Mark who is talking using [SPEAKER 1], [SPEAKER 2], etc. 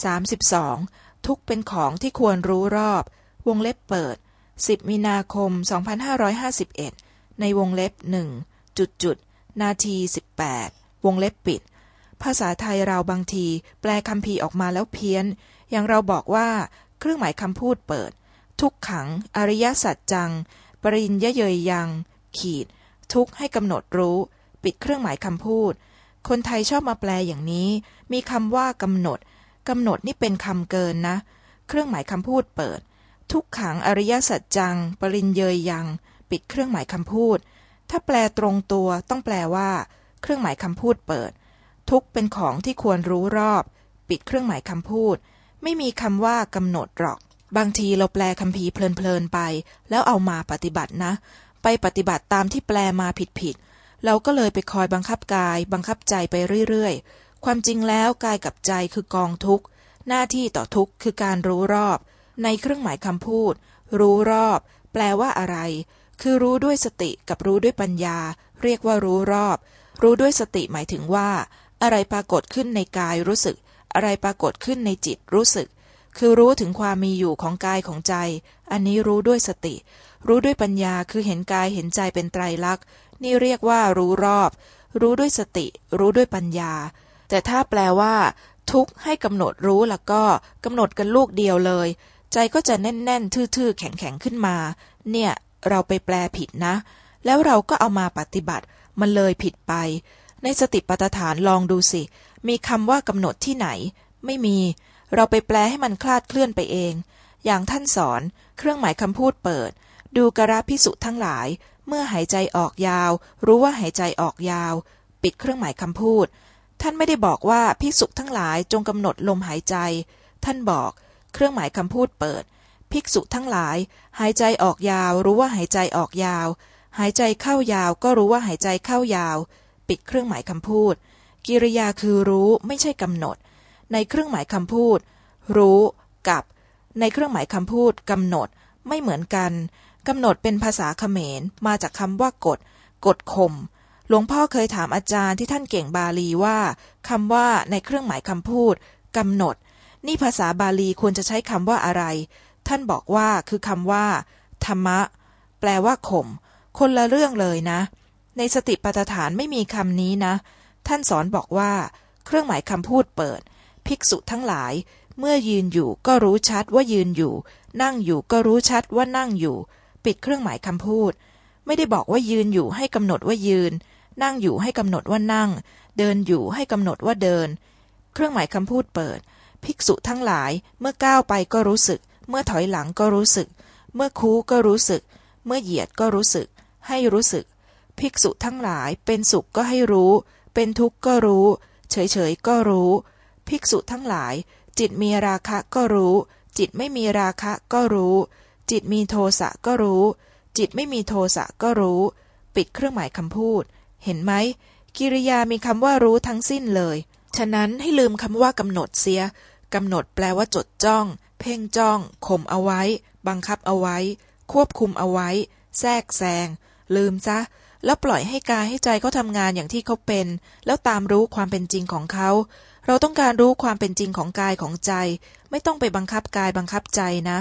[SPEAKER 1] 32. ทุกเป็นของที่ควรรู้รอบ วงเล็บเปิด 10 มีนาคม 2551 ในวงเล็บหนึ่งจุดจุดนาที 18 วงเล็บปิด ภาษาไทยเราบางที แปลคำพีออกมาแล้วเพี้ยน อย่างเราบอกว่า เครื่องหมายคำพูดเปิด ทุกขัง อริยสัจจัง ปริญญเยยยัง ขีด ทุกให้กำหนดรู้ ปิดเครื่องหมายคำพูด คนไทยชอบมาแปลอย่างนี้ มีคำว่ากำหนด กำหนดนี่เป็นคำเกินนะ เครื่องหมายคำพูดเปิด ทุกขังอริยสัจจัง ปริญเยยยัง ปิดเครื่องหมายคำพูด ถ้าแปลตรงตัวต้องแปลว่า เครื่องหมายคำพูดเปิด ทุกเป็นของที่ควรรู้รอบ ปิดเครื่องหมายคำพูด ไม่มีคำว่ากำหนดหรอก บางทีเราแปลคำพีเพลินๆไป แล้วเอามาปฏิบัตินะ ไปปฏิบัติตามที่แปลมาผิดๆเราก็เลยไปคอยบังคับกาย บังคับใจไปเรื่อยๆ ความจริงแล้วกายกับใจคือกองทุกหน้าที่ต่อทุกคือการรู้รอบ ในเครื่องหมายคำพูด รู้รอบ แปลว่าอะไร คือรู้ด้วยสติกับรู้ด้วยปัญญา เรียกว่ารู้รอบ รู้ด้วยสติหมายถึงว่า อะไรปรากฏขึ้นในกายรู้สึก อะไรปรากฏขึ้นในจิตรู้สึก คือรู้ถึงความมีอยู่ของกายของใจ อันนี้รู้ด้วยสติ รู้ด้วยปัญญาคือเห็นกายเห็นใจเป็นไตรลักษณ์ นี่เรียกว่ารู้รอบ รู้ด้วยสติ รู้ด้วยปัญญา แต่ถ้าแปลว่า ทุกให้กำหนดรู้แล้วก็กำหนดกันลูกเดียวเลย ใจก็จะแน่น ๆ ทื่อๆ แข็ง ๆ ขึ้นมา เนี่ย เราไปแปลผิดนะ แล้วเราก็เอามาปฏิบัติ มันเลยผิดไป ในสติปัฏฐานลองดูสิ มีคำว่ากำหนดที่ไหน ไม่มี เราไปแปลให้มันคลาดเคลื่อนไปเอง อย่างท่านสอน เครื่องหมายคำพูดเปิด ดูกระพิสุทั้งหลาย เมื่อหายใจออกยาว รู้ว่าหายใจออกยาว ปิดเครื่องหมายคำพูด ท่านไม่ได้บอกว่าภิกษุทั้งหลายจงกำหนดลมหายใจ ท่านบอก เครื่องหมายคำพูดเปิด ภิกษุทั้งหลาย หายใจออกยาว รู้ว่าหายใจออกยาว หายใจเข้ายาวก็รู้ว่าหายใจเข้ายาว ปิดเครื่องหมายคำพูด กิริยาคือรู้ไม่ใช่กำหนด ในเครื่องหมายคำพูด รู้กับ ในเครื่องหมายคำพูดกำหนดไม่เหมือนกันกำหนดเป็นภาษาเขมรมาจากคำว่ากด กดข่ม ลวงพ่อเคยถามอาจารย์ที่ท่านเก่งบาลีว่าคำว่าในเครื่องหมายคำพูดกำหนด นี่ภาษาบาลีควรจะใช้คำว่าอะไร ท่านบอกว่าคือคำว่า ธรรมะ แปลว่าข่มคนละเรื่องเลยนะ ในสติปัฏฐานไม่มีคำนี้นะ ท่านสอนบอกว่า เครื่องหมายคำพูดเปิด ภิกษุทั้งหลาย เมื่อยืนอยู่ก็รู้ชัดว่ายืนอยู่ นั่งอยู่ก็รู้ชัดว่านั่งอยู่ ปิดเครื่องหมายคำพูด ไม่ได้บอกว่ายืนอยู่ให้กำหนดว่ายืน นั่งอยู่ให้กำหนดว่านั่ง เดินอยู่ให้กำหนดว่าเดิน เครื่องหมายคำพูดเปิด ภิกษุทั้งหลายเมื่อก้าวไปก็รู้สึก เมื่อถอยหลังก็รู้สึก เมื่อคูก็รู้สึก เมื่อเหยียดก็รู้สึก ให้รู้สึก ภิกษุทั้งหลายเป็นสุขก็ให้รู้ เป็นทุกข์ก็รู้ เฉยๆก็รู้ ภิกษุทั้งหลาย จิตมีราคะก็รู้ จิตไม่มีราคะก็รู้ จิตมีโทสะก็รู้ จิตไม่มีโทสะก็รู้ ปิดเครื่องหมายคำพูด เห็นไหมกิริยามีคำว่ารู้ทั้งสิ้นเลย ฉะนั้นให้ลืมคำว่ากำหนดเสียกำหนดแปลว่าจดจ้อง เพ่งจ้องข่มเอาไว้ บังคับเอาไว้ ควบคุมเอาไว้ แทรกแซง ลืมซะ แล้วปล่อยให้กายให้ใจเขาทำงานอย่างที่เขาเป็น แล้วตามรู้ความเป็นจริงของเขา เราต้องการรู้ความเป็นจริงของกายของใจ ไม่ต้องไปบังคับกายบังคับใจนะ